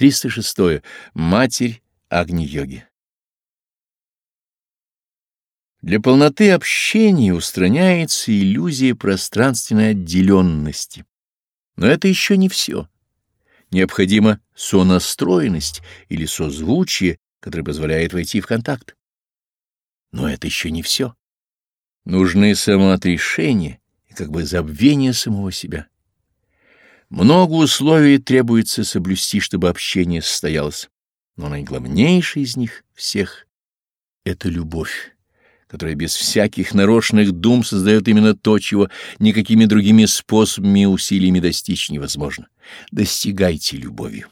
306. Матерь Агни-йоги. Для полноты общения устраняется иллюзия пространственной отделенности. Но это еще не все. Необходима сонастроенность или созвучие, которое позволяет войти в контакт. Но это еще не все. Нужны самоотрешение и как бы забвение самого себя. Много условий требуется соблюсти, чтобы общение состоялось, но наиглавнейший из них всех — это любовь, которая без всяких нарочных дум создает именно то, чего никакими другими способами и усилиями достичь невозможно. Достигайте любовью.